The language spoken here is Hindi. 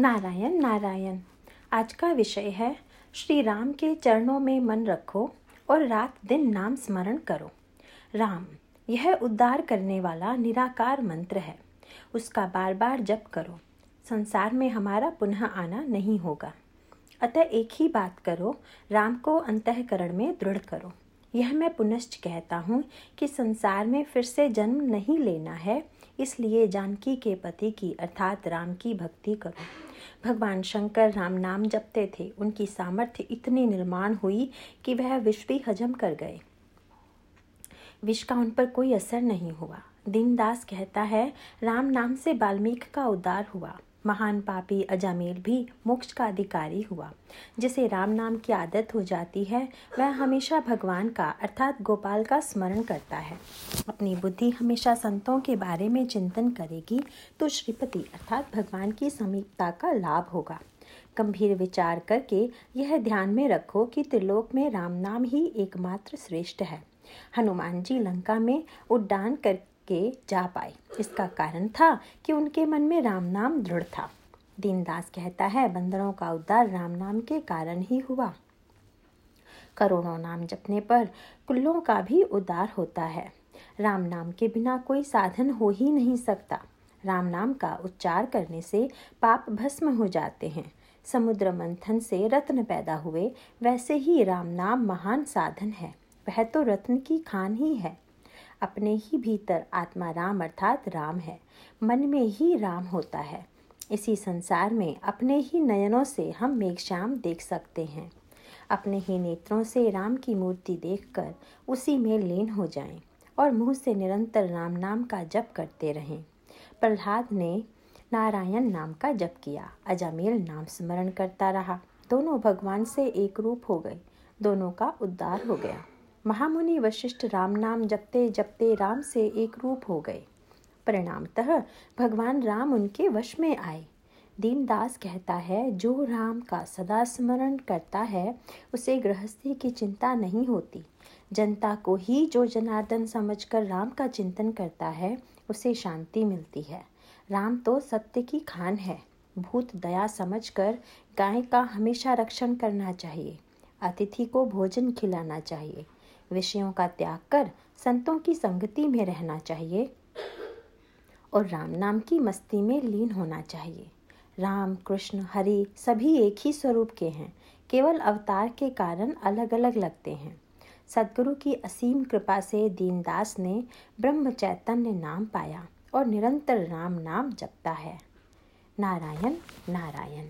नारायण नारायण। आज का विषय है, श्री राम के चरणों में मन रखो और रात दिन नाम स्मरण करो। राम, यह उद्धार करने वाला निराकार मंत्र है। उसका बार बार जप करो। संसार में हमारा पुनः आना नहीं होगा। अतः एक ही बात करो, राम को अंतकरण में दृढ़ करो। यह मैं पुनश्च कहता हूँ कि संसार में फिर से जन्म नहीं लेना है, इसलिए जानकी के पति की, अर्थात राम की भक्ति करो। भगवान शंकर राम नाम जपते थे, उनकी सामर्थ्य इतनी निर्माण हुई कि वह विष भी हजम कर गए। विष का उन पर कोई असर नहीं हुआ। दीनदास कहता है, राम नाम से वाल्मीकि का उद्धार हुआ। महान पापी अजामेल भी मोक्ष का अधिकारी हुआ। जिसे राम नाम की आदत हो जाती है, वह हमेशा भगवान का अर्थात गोपाल का स्मरण करता है। अपनी बुद्धि हमेशा संतों के बारे में चिंतन करेगी तो श्रीपति अर्थात भगवान की समीपता का लाभ होगा। गंभीर विचार करके यह ध्यान में रखो कि त्रिलोक में राम नाम ही एकमात्र श्रेष्ठ है। हनुमान जी लंका में उड्डान कर के जा पाए। इसका कारण था कि उनके मन में राम नाम दृढ़ था। दीनदास कहता है, बंदरों का उद्धार राम नाम के कारण ही हुआ। करोड़ों नाम जपने पर कुल्लों का भी उद्धार होता है। राम नाम के बिना कोई साधन हो ही नहीं सकता। राम नाम का उच्चार करने से पाप भस्म हो जाते हैं। समुद्र मंथन से रत्न पैदा हुए, वैसे ही राम नाम महान साधन है। वह तो रत्न की खान ही है। अपने ही भीतर आत्मा राम अर्थात राम है। मन में ही राम होता है। इसी संसार में अपने ही नयनों से हम मेघश्याम देख सकते हैं। अपने ही नेत्रों से राम की मूर्ति देखकर उसी में लीन हो जाएँ और मुँह से निरंतर राम नाम का जप करते रहें। प्रहलाद ने नारायण नाम का जप किया। अजामेल नाम स्मरण करता रहा। दोनों भगवान से एक रूप हो गए। दोनों का उद्धार हो गया। महामुनि वशिष्ठ राम नाम जपते जपते राम से एक रूप हो गए। परिणामतः भगवान राम उनके वश में आए। दीनदास कहता है, जो राम का सदा स्मरण करता है, उसे गृहस्थी की चिंता नहीं होती। जनता को ही जो जनार्दन समझकर राम का चिंतन करता है, उसे शांति मिलती है। राम तो सत्य की खान है। भूत दया समझकर गाय का हमेशा रक्षण करना चाहिए। अतिथि को भोजन खिलाना चाहिए। विषयों का त्याग कर संतों की संगति में रहना चाहिए और राम नाम की मस्ती में लीन होना चाहिए। राम, कृष्ण, हरि सभी एक ही स्वरूप के हैं। केवल अवतार के कारण अलग अलग लगते हैं। सदगुरु की असीम कृपा से दीनदास ने ब्रह्म चैतन्य नाम पाया और निरंतर राम नाम जपता है। नारायण नारायण।